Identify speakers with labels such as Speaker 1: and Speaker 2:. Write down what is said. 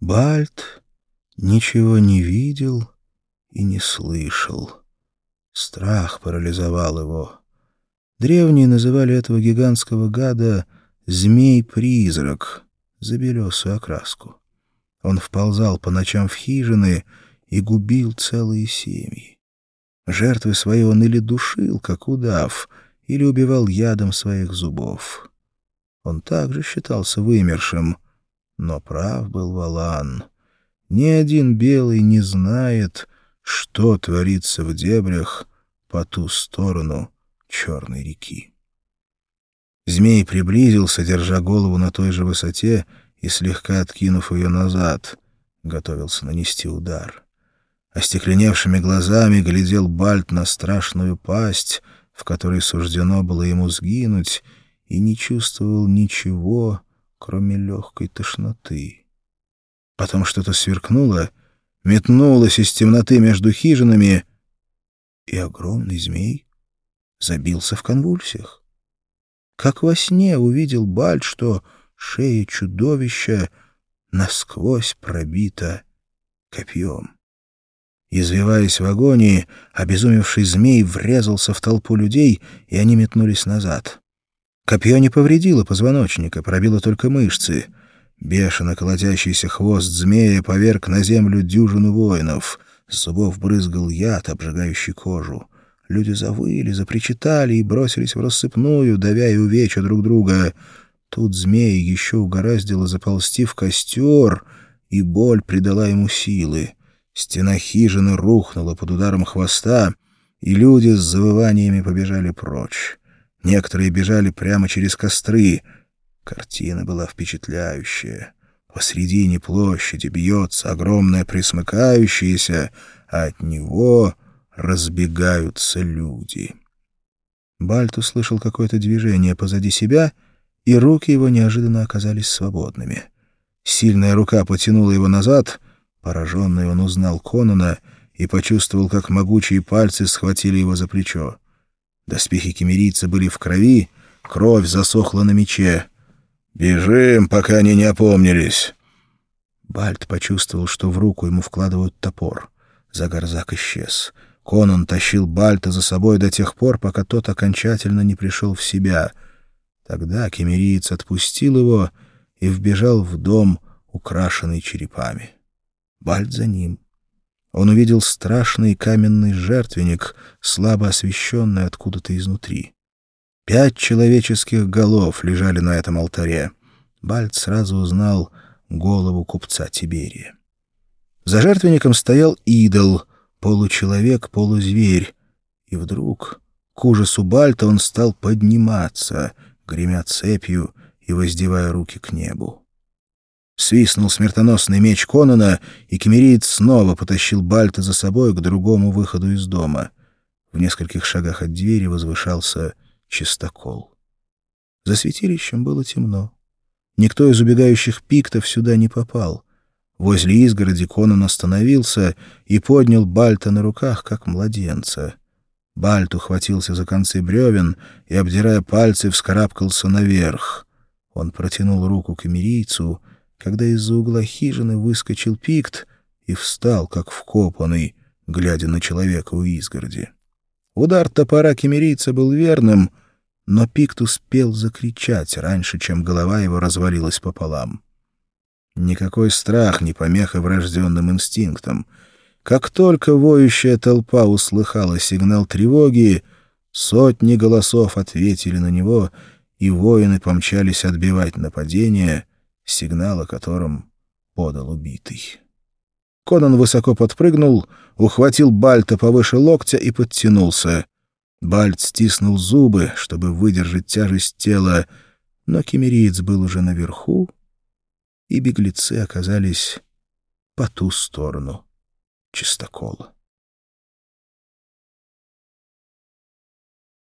Speaker 1: Бальт ничего не видел и не слышал. Страх парализовал его. Древние называли этого гигантского гада «змей-призрак» за белесую окраску. Он вползал по ночам в хижины и губил целые семьи. Жертвы свои он или душил, как удав, или убивал ядом своих зубов. Он также считался вымершим, но прав был Валан. Ни один белый не знает, что творится в дебрях по ту сторону Черной реки. Змей приблизился, держа голову на той же высоте и слегка откинув ее назад, готовился нанести удар. Остекленевшими глазами глядел Бальт на страшную пасть, в которой суждено было ему сгинуть, и не чувствовал ничего, кроме легкой тошноты. Потом что-то сверкнуло, метнулось из темноты между хижинами, и огромный змей забился в конвульсиях. Как во сне увидел Бальт, что шея чудовища насквозь пробита копьем. Извиваясь в агонии, обезумевший змей врезался в толпу людей, и они метнулись назад. Копье не повредило позвоночника, пробило только мышцы. Бешено колотящийся хвост змея поверг на землю дюжину воинов. С зубов брызгал яд, обжигающий кожу. Люди завыли, запричитали и бросились в рассыпную, давя и увеча друг друга. Тут змей еще угораздило заползти в костер, и боль придала ему силы. Стена хижины рухнула под ударом хвоста, и люди с завываниями побежали прочь. Некоторые бежали прямо через костры. Картина была впечатляющая. Посредине площади бьется огромное присмыкающееся, а от него разбегаются люди. Бальт услышал какое-то движение позади себя, и руки его неожиданно оказались свободными. Сильная рука потянула его назад, пораженный он узнал Конона и почувствовал, как могучие пальцы схватили его за плечо. Доспехи кемерийца были в крови, кровь засохла на мече. «Бежим, пока они не опомнились!» Бальт почувствовал, что в руку ему вкладывают топор. Загарзак исчез. Конан тащил Бальта за собой до тех пор, пока тот окончательно не пришел в себя. Тогда кемериец отпустил его и вбежал в дом, украшенный черепами. Бальт за ним. Он увидел страшный каменный жертвенник, слабо освещенный откуда-то изнутри. Пять человеческих голов лежали на этом алтаре. Бальт сразу узнал голову купца Тиберия. За жертвенником стоял идол — Получеловек, полузверь. И вдруг, к ужасу Бальта, он стал подниматься, гремя цепью и воздевая руки к небу. Свистнул смертоносный меч Конона, и кемериец снова потащил Бальта за собой к другому выходу из дома. В нескольких шагах от двери возвышался чистокол. За святилищем было темно. Никто из убегающих пиктов сюда не попал. Возле изгороди Конан остановился и поднял Бальта на руках, как младенца. Бальт ухватился за концы бревен и, обдирая пальцы, вскарабкался наверх. Он протянул руку к эмирийцу, когда из-за угла хижины выскочил пикт и встал, как вкопанный, глядя на человека у изгороди. Удар топора кемерийца был верным, но пикт успел закричать раньше, чем голова его развалилась пополам. Никакой страх не помеха врожденным инстинктам. Как только воющая толпа услыхала сигнал тревоги, сотни голосов ответили на него, и воины помчались отбивать нападение, сигнал о котором подал убитый. Конан высоко подпрыгнул, ухватил Бальта повыше локтя и подтянулся. Бальт стиснул зубы, чтобы выдержать тяжесть тела, но кемериец был уже наверху, и беглецы оказались по ту сторону чистокола.